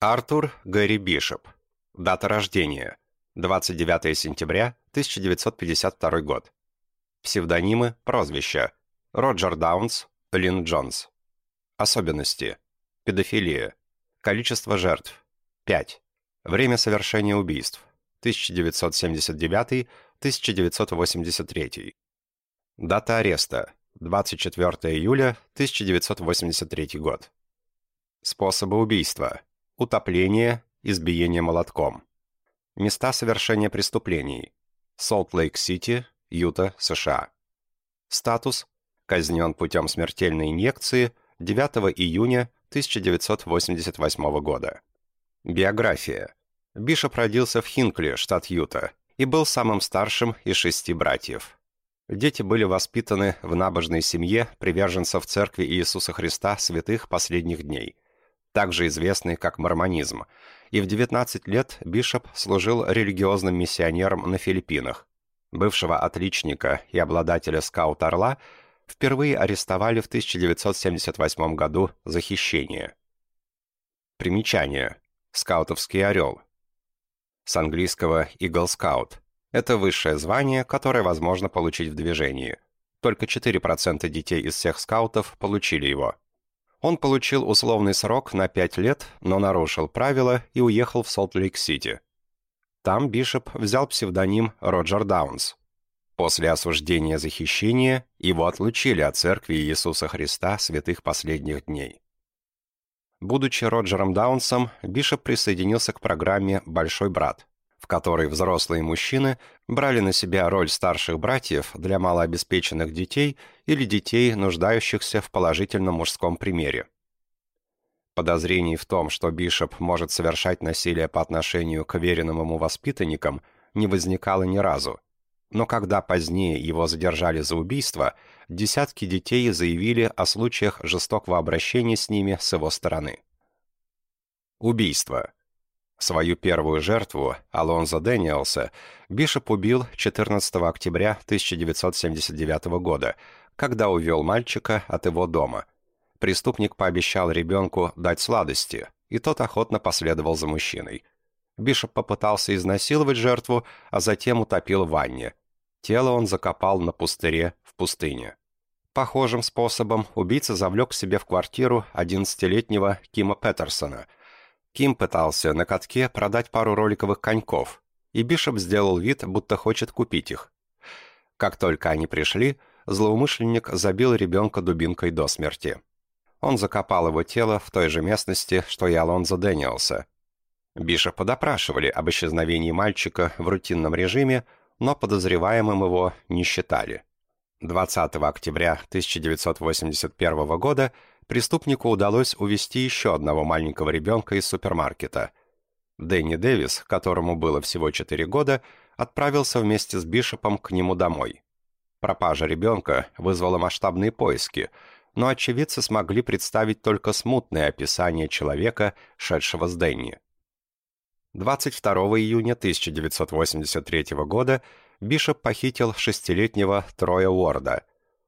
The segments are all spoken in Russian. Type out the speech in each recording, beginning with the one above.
Артур Гэри Бишоп. Дата рождения. 29 сентября 1952 год. Псевдонимы, прозвища. Роджер Даунс, Лин Джонс. Особенности. Педофилия. Количество жертв. 5. Время совершения убийств. 1979-1983. Дата ареста. 24 июля 1983 год. Способы убийства. Утопление, избиение молотком. Места совершения преступлений. Солт-Лейк-Сити, Юта, США. Статус. Казнен путем смертельной инъекции 9 июня 1988 года. Биография. Бишоп родился в Хинкли, штат Юта, и был самым старшим из шести братьев. Дети были воспитаны в набожной семье приверженцев Церкви Иисуса Христа святых последних дней – также известный как мормонизм, и в 19 лет Бишоп служил религиозным миссионером на Филиппинах. Бывшего отличника и обладателя скаут-орла впервые арестовали в 1978 году за хищение. Примечание. Скаутовский орел. С английского «Eagle Scout». Это высшее звание, которое возможно получить в движении. Только 4% детей из всех скаутов получили его. Он получил условный срок на пять лет, но нарушил правила и уехал в Солт-Лейк-Сити. Там Бишоп взял псевдоним Роджер Даунс. После осуждения за хищение его отлучили от Церкви Иисуса Христа святых последних дней. Будучи Роджером Даунсом, Бишоп присоединился к программе «Большой брат», которой взрослые мужчины брали на себя роль старших братьев для малообеспеченных детей или детей, нуждающихся в положительном мужском примере. Подозрений в том, что Бишоп может совершать насилие по отношению к веренным ему воспитанникам, не возникало ни разу. Но когда позднее его задержали за убийство, десятки детей заявили о случаях жестокого обращения с ними с его стороны. Убийство. Свою первую жертву, Алонзо Дэниелса, Бишоп убил 14 октября 1979 года, когда увел мальчика от его дома. Преступник пообещал ребенку дать сладости, и тот охотно последовал за мужчиной. Бишоп попытался изнасиловать жертву, а затем утопил в ванне. Тело он закопал на пустыре в пустыне. Похожим способом убийца завлек к себе в квартиру 11-летнего Кима Петерсона – Ким пытался на катке продать пару роликовых коньков, и Бишоп сделал вид, будто хочет купить их. Как только они пришли, злоумышленник забил ребенка дубинкой до смерти. Он закопал его тело в той же местности, что и Алонзо Дэниелса. Бишопа допрашивали об исчезновении мальчика в рутинном режиме, но подозреваемым его не считали. 20 октября 1981 года преступнику удалось увести еще одного маленького ребенка из супермаркета. Дэнни Дэвис, которому было всего 4 года, отправился вместе с Бишопом к нему домой. Пропажа ребенка вызвала масштабные поиски, но очевидцы смогли представить только смутное описание человека, шедшего с Дэнни. 22 июня 1983 года Бишоп похитил шестилетнего Троя Уорда.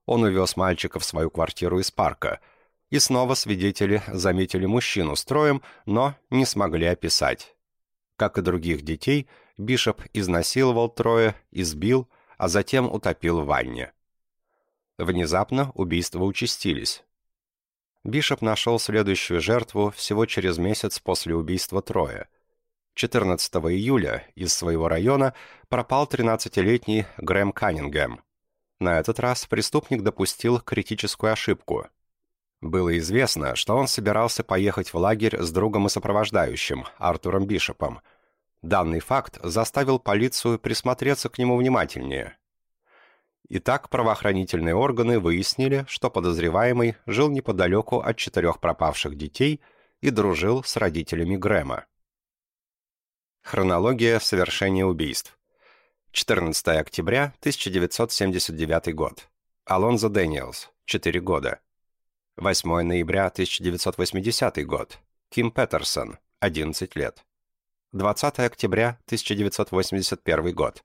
Он увез мальчика в свою квартиру из парка – и снова свидетели заметили мужчину с троем, но не смогли описать. Как и других детей, Бишоп изнасиловал трое, избил, а затем утопил в ванне. Внезапно убийства участились. Бишоп нашел следующую жертву всего через месяц после убийства Троя. 14 июля из своего района пропал 13-летний Грэм Каннингем. На этот раз преступник допустил критическую ошибку – было известно, что он собирался поехать в лагерь с другом и сопровождающим, Артуром Бишопом. Данный факт заставил полицию присмотреться к нему внимательнее. Итак, правоохранительные органы выяснили, что подозреваемый жил неподалеку от четырех пропавших детей и дружил с родителями Грэма. Хронология совершения убийств. 14 октября 1979 год. Алонзо Дэниелс, 4 года. 8 ноября 1980 год. Ким Петерсон, 11 лет. 20 октября 1981 год.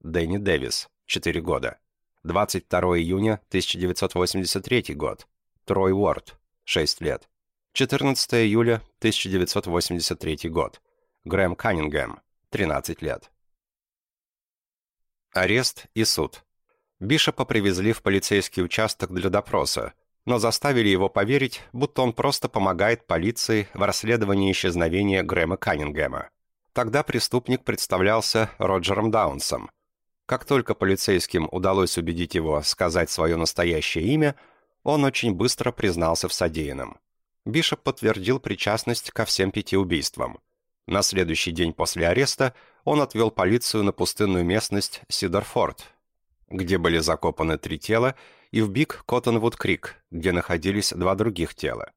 Дэнни Дэвис, 4 года. 22 июня 1983 год. Трой Уорд, 6 лет. 14 июля 1983 год. Грэм Каннингем, 13 лет. Арест и суд. Бишопа привезли в полицейский участок для допроса, но заставили его поверить, будто он просто помогает полиции в расследовании исчезновения Грэма Каннингема. Тогда преступник представлялся Роджером Даунсом. Как только полицейским удалось убедить его сказать свое настоящее имя, он очень быстро признался в содеянном. Бишоп подтвердил причастность ко всем пяти убийствам. На следующий день после ареста он отвел полицию на пустынную местность Сидорфорд, где были закопаны три тела, и в Биг Коттонвуд-Крик, где находились два других тела.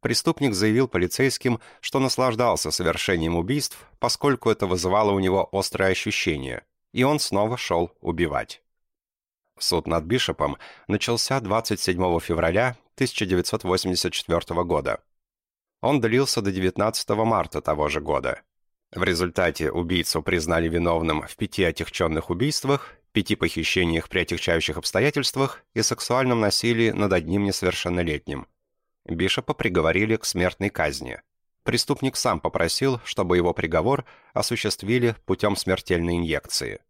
Преступник заявил полицейским, что наслаждался совершением убийств, поскольку это вызывало у него острое ощущение, и он снова шел убивать. Суд над Бишопом начался 27 февраля 1984 года. Он длился до 19 марта того же года. В результате убийцу признали виновным в пяти отягченных убийствах, пяти похищениях при отягчающих обстоятельствах и сексуальном насилии над одним несовершеннолетним. Бишопа приговорили к смертной казни. Преступник сам попросил, чтобы его приговор осуществили путем смертельной инъекции.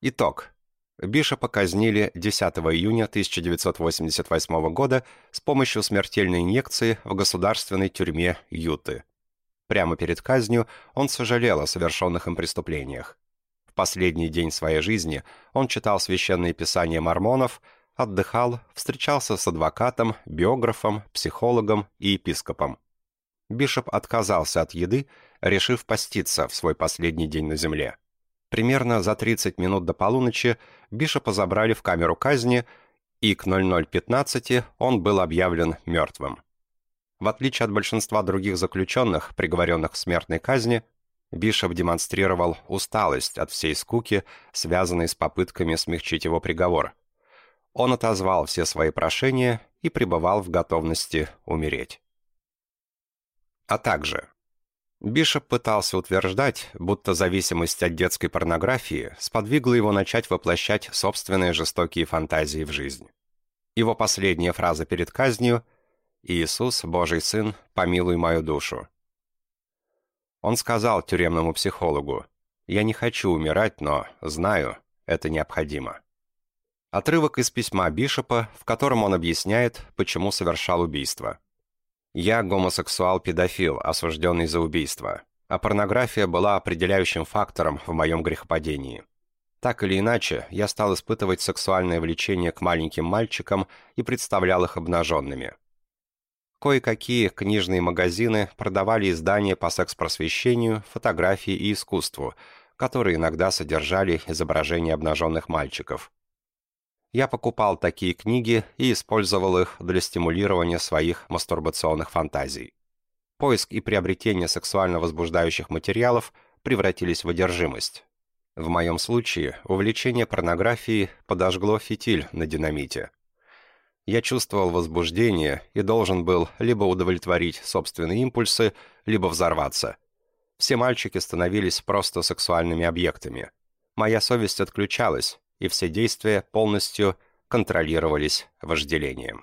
Итог. Бишопа казнили 10 июня 1988 года с помощью смертельной инъекции в государственной тюрьме Юты. Прямо перед казнью он сожалел о совершенных им преступлениях. В последний день своей жизни он читал священные писания мормонов, отдыхал, встречался с адвокатом, биографом, психологом и епископом. Бишоп отказался от еды, решив поститься в свой последний день на земле. Примерно за 30 минут до полуночи Бишопа забрали в камеру казни, и к 00.15 он был объявлен мертвым. В отличие от большинства других заключенных, приговоренных к смертной казни, Бишоп демонстрировал усталость от всей скуки, связанной с попытками смягчить его приговор. Он отозвал все свои прошения и пребывал в готовности умереть. А также Бишоп пытался утверждать, будто зависимость от детской порнографии сподвигла его начать воплощать собственные жестокие фантазии в жизнь. Его последняя фраза перед казнью «Иисус, Божий Сын, помилуй мою душу». Он сказал тюремному психологу «Я не хочу умирать, но знаю, это необходимо». Отрывок из письма Бишопа, в котором он объясняет, почему совершал убийство – я гомосексуал-педофил, осужденный за убийство, а порнография была определяющим фактором в моем грехопадении. Так или иначе, я стал испытывать сексуальное влечение к маленьким мальчикам и представлял их обнаженными. Кое-какие книжные магазины продавали издания по секс-просвещению, фотографии и искусству, которые иногда содержали изображения обнаженных мальчиков я покупал такие книги и использовал их для стимулирования своих мастурбационных фантазий. Поиск и приобретение сексуально возбуждающих материалов превратились в одержимость. В моем случае увлечение порнографией подожгло фитиль на динамите. Я чувствовал возбуждение и должен был либо удовлетворить собственные импульсы, либо взорваться. Все мальчики становились просто сексуальными объектами. Моя совесть отключалась, и все действия полностью контролировались вожделением.